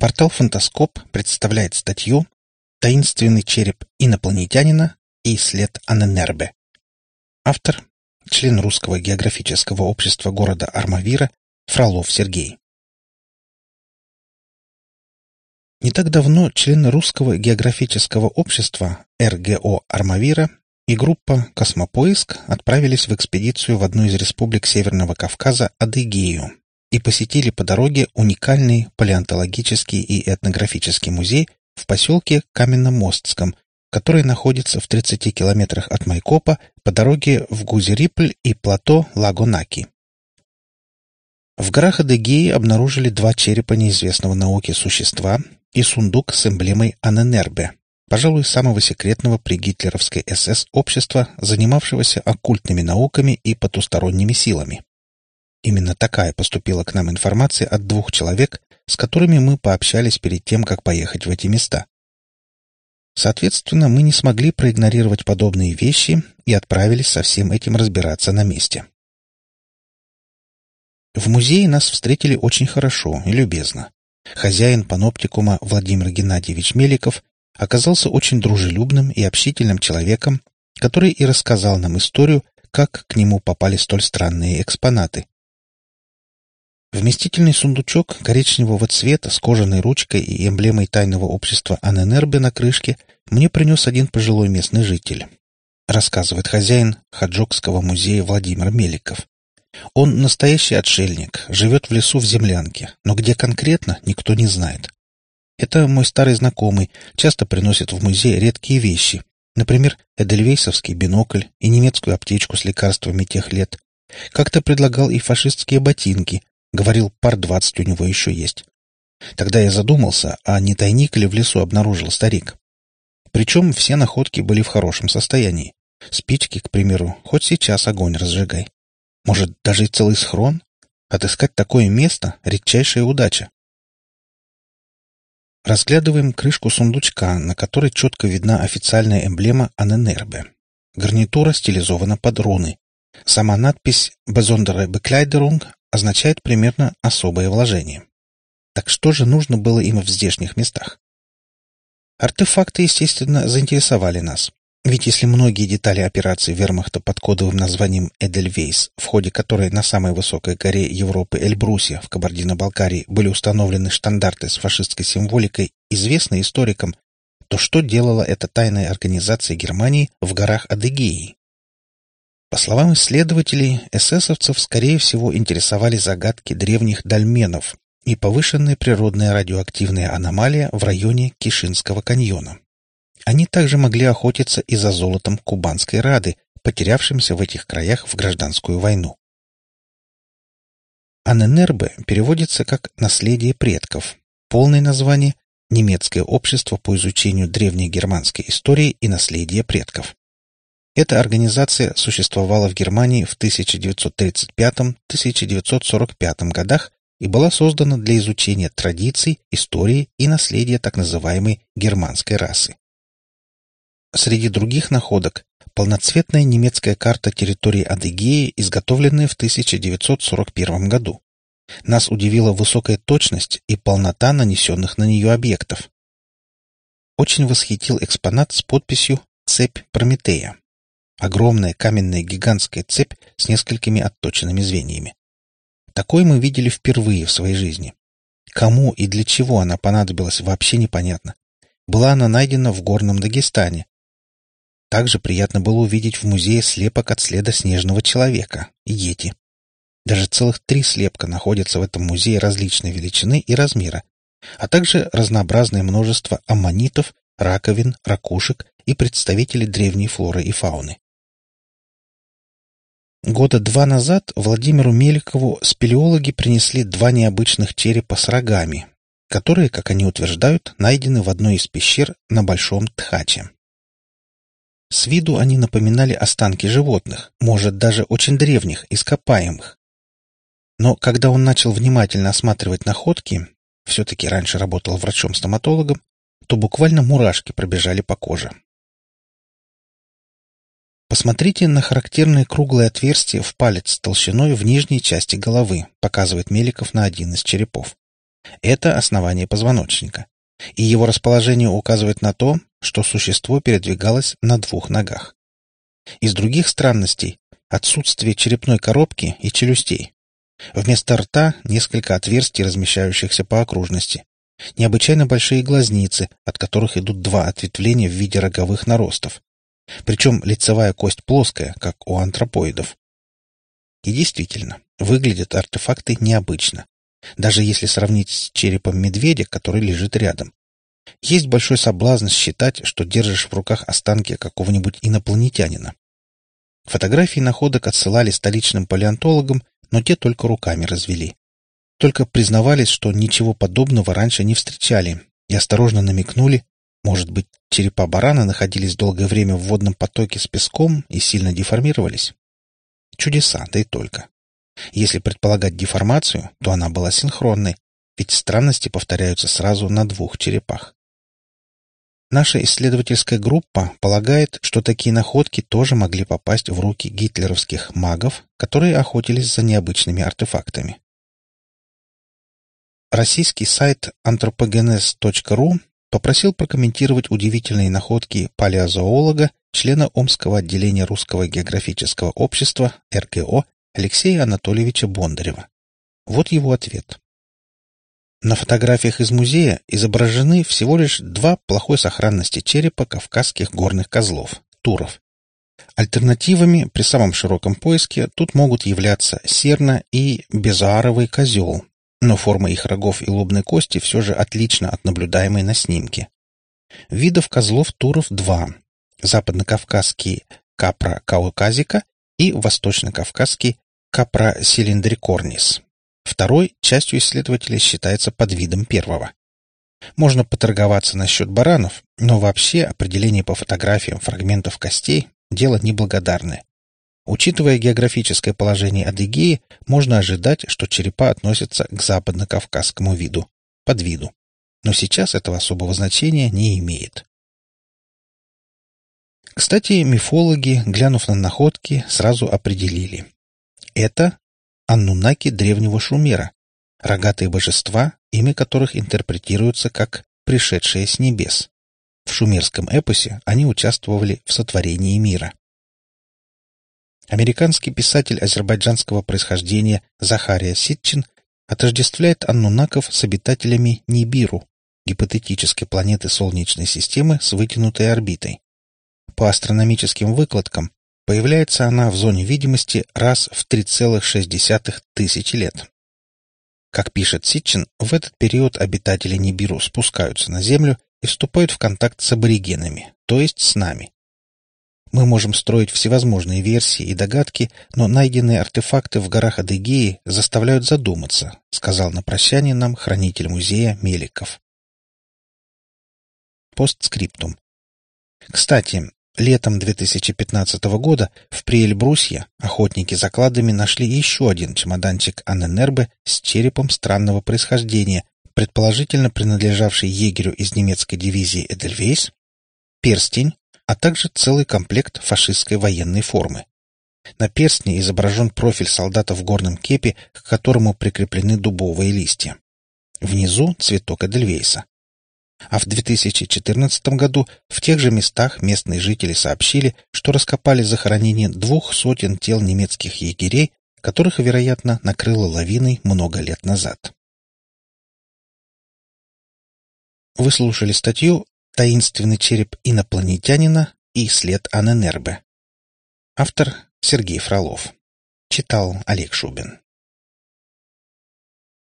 Портал «Фантаскоп» представляет статью «Таинственный череп инопланетянина и след Аненербе». Автор – член Русского географического общества города Армавира Фролов Сергей. Не так давно члены Русского географического общества РГО Армавира и группа «Космопоиск» отправились в экспедицию в одну из республик Северного Кавказа Адыгею, и посетили по дороге уникальный палеонтологический и этнографический музей в поселке Каменномостском, который находится в 30 километрах от Майкопа по дороге в Гузерипль и плато Лагонаки. В горах Адыгеи обнаружили два черепа неизвестного науке существа и сундук с эмблемой Аненербе, пожалуй, самого секретного при гитлеровской СС общества, занимавшегося оккультными науками и потусторонними силами. Именно такая поступила к нам информация от двух человек, с которыми мы пообщались перед тем, как поехать в эти места. Соответственно, мы не смогли проигнорировать подобные вещи и отправились со всем этим разбираться на месте. В музее нас встретили очень хорошо и любезно. Хозяин паноптикума Владимир Геннадьевич Меликов оказался очень дружелюбным и общительным человеком, который и рассказал нам историю, как к нему попали столь странные экспонаты. Вместительный сундучок коричневого цвета с кожаной ручкой и эмблемой тайного общества Аненербе на крышке мне принес один пожилой местный житель. Рассказывает хозяин Хаджокского музея Владимир Меликов. Он настоящий отшельник, живет в лесу в землянке, но где конкретно, никто не знает. Это мой старый знакомый, часто приносит в музей редкие вещи, например, эдельвейсовский бинокль и немецкую аптечку с лекарствами тех лет. Как-то предлагал и фашистские ботинки, Говорил, пар двадцать у него еще есть. Тогда я задумался, а не тайник ли в лесу обнаружил старик. Причем все находки были в хорошем состоянии. Спички, к примеру, хоть сейчас огонь разжигай. Может, даже и целый схрон? Отыскать такое место — редчайшая удача. Разглядываем крышку сундучка, на которой четко видна официальная эмблема Аненербе. Гарнитура стилизована под руны. Сама надпись «Besondere Bekleiderung» означает примерно особое вложение. Так что же нужно было им в здешних местах? Артефакты, естественно, заинтересовали нас. Ведь если многие детали операции вермахта под кодовым названием «Эдельвейс», в ходе которой на самой высокой горе Европы Эльбрусья в Кабардино-Балкарии были установлены штандарты с фашистской символикой, известны историкам, то что делала эта тайная организация Германии в горах Адыгеи? По словам исследователей, эсэсовцев, скорее всего, интересовали загадки древних дольменов и повышенная природная радиоактивная аномалия в районе Кишинского каньона. Они также могли охотиться и за золотом Кубанской Рады, потерявшимся в этих краях в гражданскую войну. Аненербе переводится как «наследие предков», полное название «Немецкое общество по изучению древней германской истории и наследия предков». Эта организация существовала в Германии в 1935-1945 годах и была создана для изучения традиций, истории и наследия так называемой германской расы. Среди других находок полноцветная немецкая карта территории Адыгеи, изготовленная в 1941 году. Нас удивила высокая точность и полнота нанесенных на нее объектов. Очень восхитил экспонат с подписью «Цепь Прометея». Огромная каменная гигантская цепь с несколькими отточенными звеньями. Такой мы видели впервые в своей жизни. Кому и для чего она понадобилась, вообще непонятно. Была она найдена в горном Дагестане. Также приятно было увидеть в музее слепок от следа снежного человека, йети. Даже целых три слепка находятся в этом музее различной величины и размера, а также разнообразное множество аммонитов, раковин, ракушек и представителей древней флоры и фауны. Года два назад Владимиру Меликову спелеологи принесли два необычных черепа с рогами, которые, как они утверждают, найдены в одной из пещер на Большом Тхаче. С виду они напоминали останки животных, может, даже очень древних, ископаемых. Но когда он начал внимательно осматривать находки, все-таки раньше работал врачом-стоматологом, то буквально мурашки пробежали по коже. Посмотрите на характерное круглое отверстие в палец толщиной в нижней части головы, показывает Меликов на один из черепов. Это основание позвоночника. И его расположение указывает на то, что существо передвигалось на двух ногах. Из других странностей – отсутствие черепной коробки и челюстей. Вместо рта несколько отверстий, размещающихся по окружности. Необычайно большие глазницы, от которых идут два ответвления в виде роговых наростов. Причем лицевая кость плоская, как у антропоидов. И действительно, выглядят артефакты необычно. Даже если сравнить с черепом медведя, который лежит рядом. Есть большой соблазн считать, что держишь в руках останки какого-нибудь инопланетянина. Фотографии находок отсылали столичным палеонтологам, но те только руками развели. Только признавались, что ничего подобного раньше не встречали, и осторожно намекнули, может быть, черепа барана находились долгое время в водном потоке с песком и сильно деформировались. Чудеса, да и только. Если предполагать деформацию, то она была синхронной, ведь странности повторяются сразу на двух черепах. Наша исследовательская группа полагает, что такие находки тоже могли попасть в руки гитлеровских магов, которые охотились за необычными артефактами. Российский сайт anthropogenes.ru попросил прокомментировать удивительные находки палеозоолога, члена Омского отделения Русского географического общества РГО Алексея Анатольевича Бондарева. Вот его ответ. На фотографиях из музея изображены всего лишь два плохой сохранности черепа кавказских горных козлов – туров. Альтернативами при самом широком поиске тут могут являться серна и безааровый козел, но форма их рогов и лобной кости все же отлична от наблюдаемой на снимке. Видов козлов-туров два. Западно-кавказский капра кауказика и восточно-кавказский капра силиндрикорнис. Второй частью исследователей считается подвидом первого. Можно поторговаться насчет баранов, но вообще определение по фотографиям фрагментов костей – дело неблагодарное. Учитывая географическое положение Адыгеи, можно ожидать, что черепа относятся к западно-кавказскому виду, подвиду. Но сейчас этого особого значения не имеет. Кстати, мифологи, глянув на находки, сразу определили. Это аннунаки древнего Шумера, рогатые божества, имя которых интерпретируется как «пришедшие с небес». В шумерском эпосе они участвовали в сотворении мира. Американский писатель азербайджанского происхождения Захария Ситчин отождествляет аннунаков с обитателями Нибиру, гипотетической планеты Солнечной системы с вытянутой орбитой. По астрономическим выкладкам, появляется она в зоне видимости раз в 3,6 тысячи лет. Как пишет Ситчин, в этот период обитатели Нибиру спускаются на Землю и вступают в контакт с аборигенами, то есть с нами. Мы можем строить всевозможные версии и догадки, но найденные артефакты в горах Адыгеи заставляют задуматься, сказал на прощание нам хранитель музея Меликов. Постскриптум. Кстати, летом 2015 года в Приэльбрусье охотники за кладами нашли еще один чемоданчик Анненербе с черепом странного происхождения, предположительно принадлежавший егерю из немецкой дивизии Эдельвейс, перстень, а также целый комплект фашистской военной формы. На перстне изображен профиль солдата в горном кепе, к которому прикреплены дубовые листья. Внизу цветок Эдельвейса. А в 2014 году в тех же местах местные жители сообщили, что раскопали захоронение двух сотен тел немецких егерей, которых, вероятно, накрыло лавиной много лет назад. Вы слушали статью Таинственный череп инопланетянина и след Аненербе. Автор Сергей Фролов. Читал Олег Шубин.